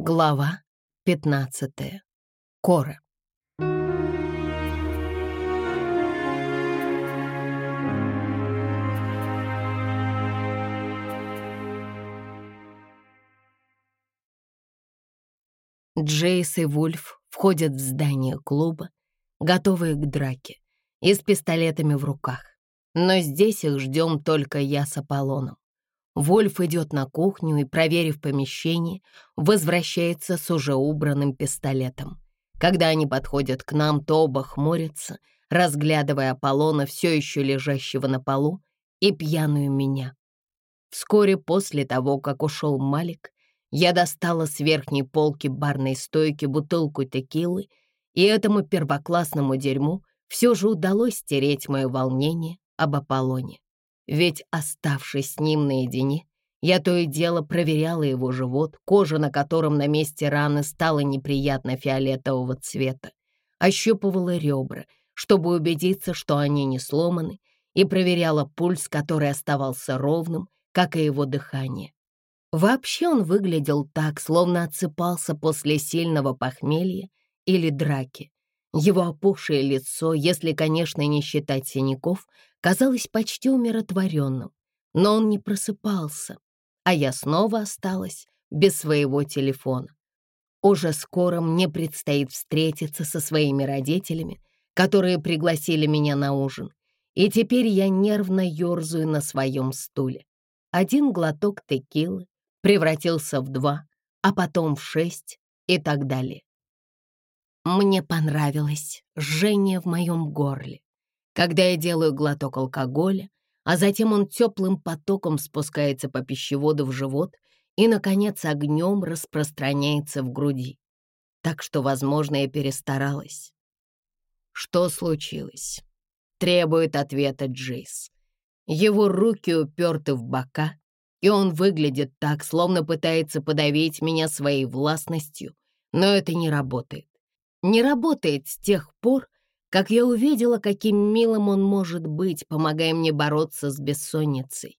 Глава 15. Кора. Джейс и Вульф входят в здание клуба, готовые к драке, и с пистолетами в руках. Но здесь их ждем только я с Аполлоном. Вольф идет на кухню и, проверив помещение, возвращается с уже убранным пистолетом. Когда они подходят к нам, то оба хмурятся, разглядывая Аполлона, все еще лежащего на полу, и пьяную меня. Вскоре после того, как ушел Малик, я достала с верхней полки барной стойки бутылку текилы, и этому первоклассному дерьму все же удалось стереть мое волнение об Аполлоне. Ведь, оставшись с ним наедине, я то и дело проверяла его живот, кожа на котором на месте раны стала неприятно фиолетового цвета, ощупывала ребра, чтобы убедиться, что они не сломаны, и проверяла пульс, который оставался ровным, как и его дыхание. Вообще он выглядел так, словно отсыпался после сильного похмелья или драки. Его опухшее лицо, если, конечно, не считать синяков, казалось почти умиротворенным, но он не просыпался, а я снова осталась без своего телефона. Уже скоро мне предстоит встретиться со своими родителями, которые пригласили меня на ужин, и теперь я нервно ерзаю на своем стуле. Один глоток текилы превратился в два, а потом в шесть и так далее. Мне понравилось жжение в моем горле когда я делаю глоток алкоголя, а затем он теплым потоком спускается по пищеводу в живот и, наконец, огнем распространяется в груди. Так что, возможно, я перестаралась. Что случилось? Требует ответа Джейс. Его руки уперты в бока, и он выглядит так, словно пытается подавить меня своей властностью, но это не работает. Не работает с тех пор, как я увидела, каким милым он может быть, помогая мне бороться с бессонницей.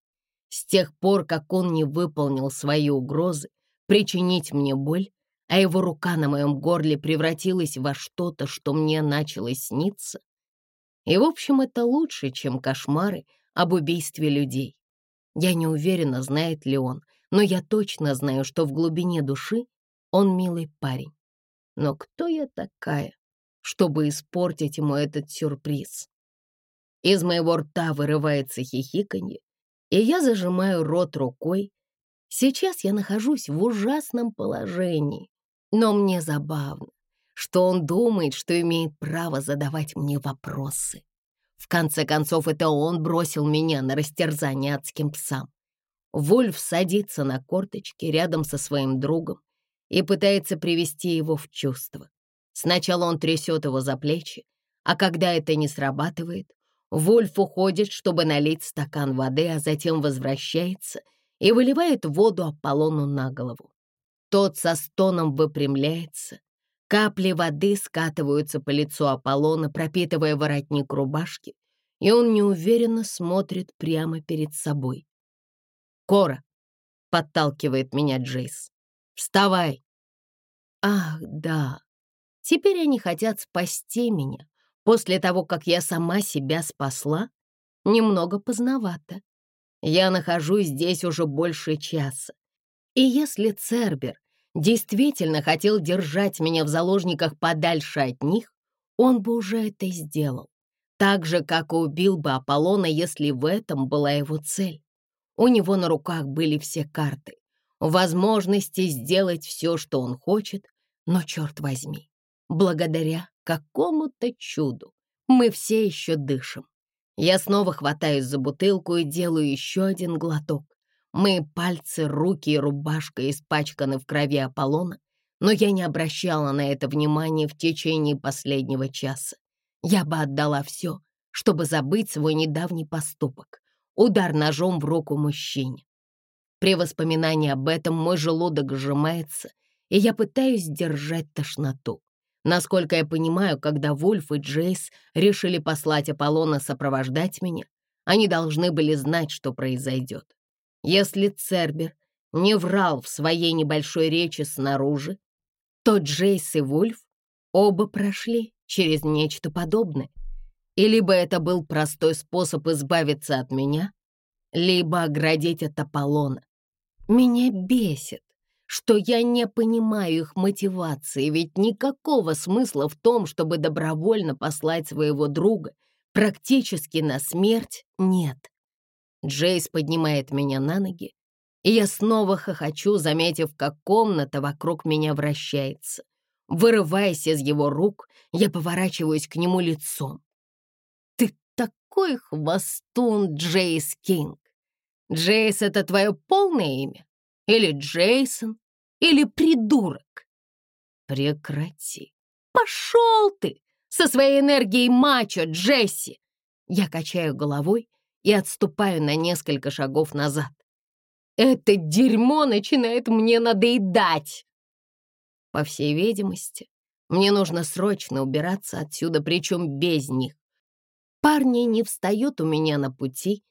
С тех пор, как он не выполнил свои угрозы причинить мне боль, а его рука на моем горле превратилась во что-то, что мне начало сниться. И, в общем, это лучше, чем кошмары об убийстве людей. Я не уверена, знает ли он, но я точно знаю, что в глубине души он милый парень. Но кто я такая, чтобы испортить ему этот сюрприз. Из моего рта вырывается хихиканье, и я зажимаю рот рукой. Сейчас я нахожусь в ужасном положении, но мне забавно, что он думает, что имеет право задавать мне вопросы. В конце концов, это он бросил меня на растерзание адским псам. Вольф садится на корточки рядом со своим другом и пытается привести его в чувство. Сначала он трясет его за плечи, а когда это не срабатывает, Вольф уходит, чтобы налить стакан воды, а затем возвращается и выливает воду Аполлону на голову. Тот со стоном выпрямляется, капли воды скатываются по лицу Аполлона, пропитывая воротник рубашки, и он неуверенно смотрит прямо перед собой. «Кора!» — подталкивает меня Джейс. «Вставай!» «Ах, да!» Теперь они хотят спасти меня после того, как я сама себя спасла? Немного поздновато. Я нахожусь здесь уже больше часа. И если Цербер действительно хотел держать меня в заложниках подальше от них, он бы уже это сделал. Так же, как и убил бы Аполлона, если в этом была его цель. У него на руках были все карты, возможности сделать все, что он хочет, но, черт возьми, Благодаря какому-то чуду мы все еще дышим. Я снова хватаюсь за бутылку и делаю еще один глоток. Мои пальцы, руки и рубашка испачканы в крови Аполлона, но я не обращала на это внимания в течение последнего часа. Я бы отдала все, чтобы забыть свой недавний поступок — удар ножом в руку мужчине. При воспоминании об этом мой желудок сжимается, и я пытаюсь держать тошноту. Насколько я понимаю, когда Вульф и Джейс решили послать Аполлона сопровождать меня, они должны были знать, что произойдет. Если Цербер не врал в своей небольшой речи снаружи, то Джейс и Вульф оба прошли через нечто подобное. И либо это был простой способ избавиться от меня, либо оградить от Аполлона. Меня бесит, что я не понимаю их мотивации, ведь никакого смысла в том, чтобы добровольно послать своего друга практически на смерть, нет. Джейс поднимает меня на ноги, и я снова хохочу, заметив, как комната вокруг меня вращается. Вырываясь из его рук, я поворачиваюсь к нему лицом. «Ты такой хвостун, Джейс Кинг! Джейс — это твое полное имя? Или Джейсон? Или придурок?» «Прекрати!» «Пошел ты со своей энергией мачо, Джесси!» Я качаю головой и отступаю на несколько шагов назад. Это дерьмо начинает мне надоедать. По всей видимости, мне нужно срочно убираться отсюда, причем без них. Парни не встают у меня на пути,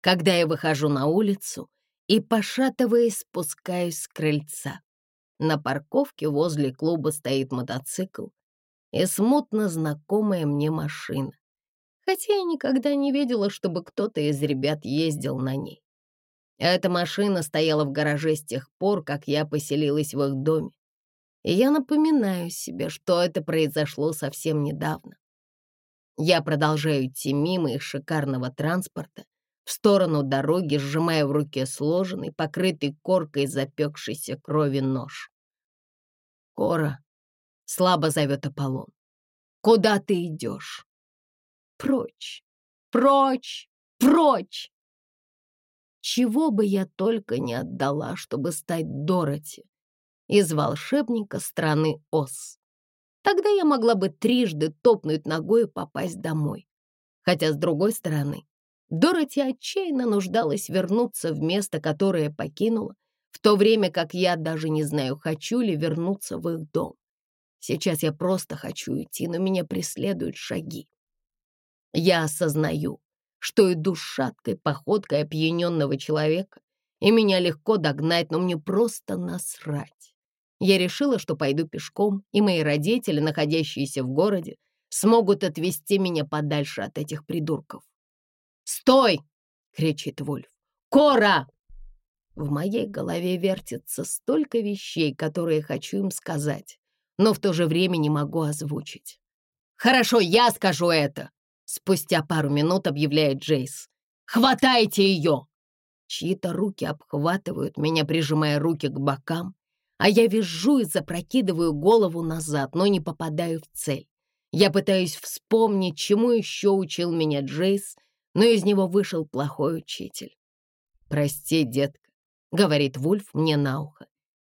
когда я выхожу на улицу и, пошатываясь, спускаюсь с крыльца. На парковке возле клуба стоит мотоцикл и смутно знакомая мне машина, хотя я никогда не видела, чтобы кто-то из ребят ездил на ней. Эта машина стояла в гараже с тех пор, как я поселилась в их доме. И я напоминаю себе, что это произошло совсем недавно. Я продолжаю идти мимо их шикарного транспорта в сторону дороги, сжимая в руке сложенный, покрытый коркой запекшейся крови нож. «Кора», — слабо зовет Аполлон, — «куда ты идешь?» «Прочь, прочь, прочь!» чего бы я только не отдала, чтобы стать Дороти из волшебника страны Оз. Тогда я могла бы трижды топнуть ногой и попасть домой. Хотя, с другой стороны, Дороти отчаянно нуждалась вернуться в место, которое покинула, в то время как я даже не знаю, хочу ли вернуться в их дом. Сейчас я просто хочу идти, но меня преследуют шаги. Я осознаю, что иду шаткой походкой опьяненного человека, и меня легко догнать, но мне просто насрать. Я решила, что пойду пешком, и мои родители, находящиеся в городе, смогут отвезти меня подальше от этих придурков. «Стой!» — кричит Вольф. «Кора!» В моей голове вертится столько вещей, которые хочу им сказать, но в то же время не могу озвучить. «Хорошо, я скажу это!» Спустя пару минут объявляет Джейс. «Хватайте ее!» Чьи-то руки обхватывают меня, прижимая руки к бокам, а я вижу и запрокидываю голову назад, но не попадаю в цель. Я пытаюсь вспомнить, чему еще учил меня Джейс, но из него вышел плохой учитель. «Прости, детка», — говорит Вульф мне на ухо.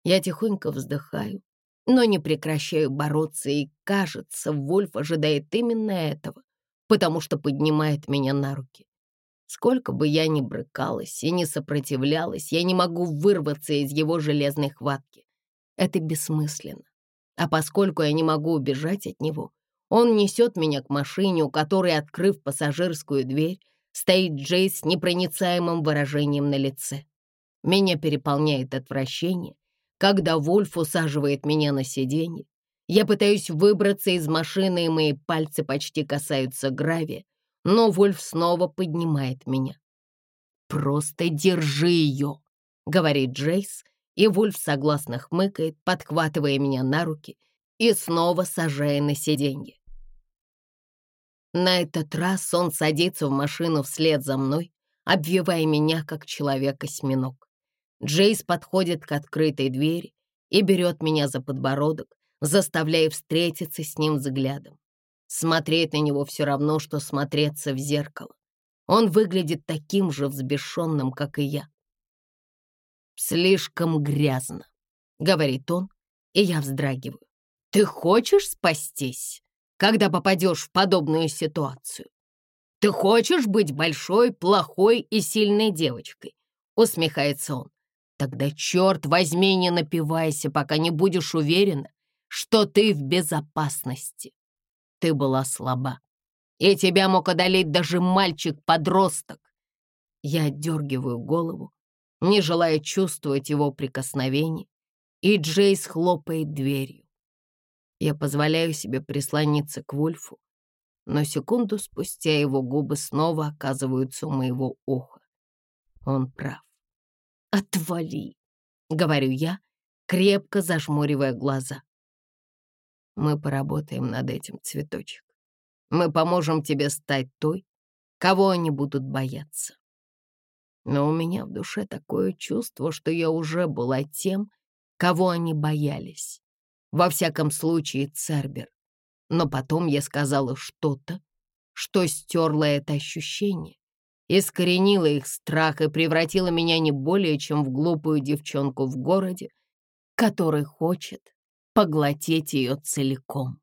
Я тихонько вздыхаю, но не прекращаю бороться, и, кажется, Вульф ожидает именно этого потому что поднимает меня на руки. Сколько бы я ни брыкалась и не сопротивлялась, я не могу вырваться из его железной хватки. Это бессмысленно. А поскольку я не могу убежать от него, он несет меня к машине, у которой, открыв пассажирскую дверь, стоит Джей с непроницаемым выражением на лице. Меня переполняет отвращение, когда Вольф усаживает меня на сиденье, я пытаюсь выбраться из машины, и мои пальцы почти касаются гравия, но Вольф снова поднимает меня. «Просто держи ее», — говорит Джейс, и Вольф согласно хмыкает, подхватывая меня на руки и снова сажая на сиденье. На этот раз он садится в машину вслед за мной, обвивая меня, как человек-осьминог. Джейс подходит к открытой двери и берет меня за подбородок, заставляя встретиться с ним взглядом. Смотреть на него все равно, что смотреться в зеркало. Он выглядит таким же взбешенным, как и я. «Слишком грязно», — говорит он, и я вздрагиваю. «Ты хочешь спастись, когда попадешь в подобную ситуацию? Ты хочешь быть большой, плохой и сильной девочкой?» — усмехается он. «Тогда, черт возьми, не напивайся, пока не будешь уверена, что ты в безопасности. Ты была слаба, и тебя мог одолеть даже мальчик-подросток. Я отдергиваю голову не желая чувствовать его прикосновений, и Джейс хлопает дверью. Я позволяю себе прислониться к Вульфу, но секунду спустя его губы снова оказываются у моего уха. Он прав. «Отвали!» — говорю я, крепко зажмуривая глаза. Мы поработаем над этим, цветочек. Мы поможем тебе стать той, кого они будут бояться. Но у меня в душе такое чувство, что я уже была тем, кого они боялись. Во всяком случае, Цербер. Но потом я сказала что-то, что стерло это ощущение, искоренило их страх и превратило меня не более чем в глупую девчонку в городе, который хочет поглотить ее целиком.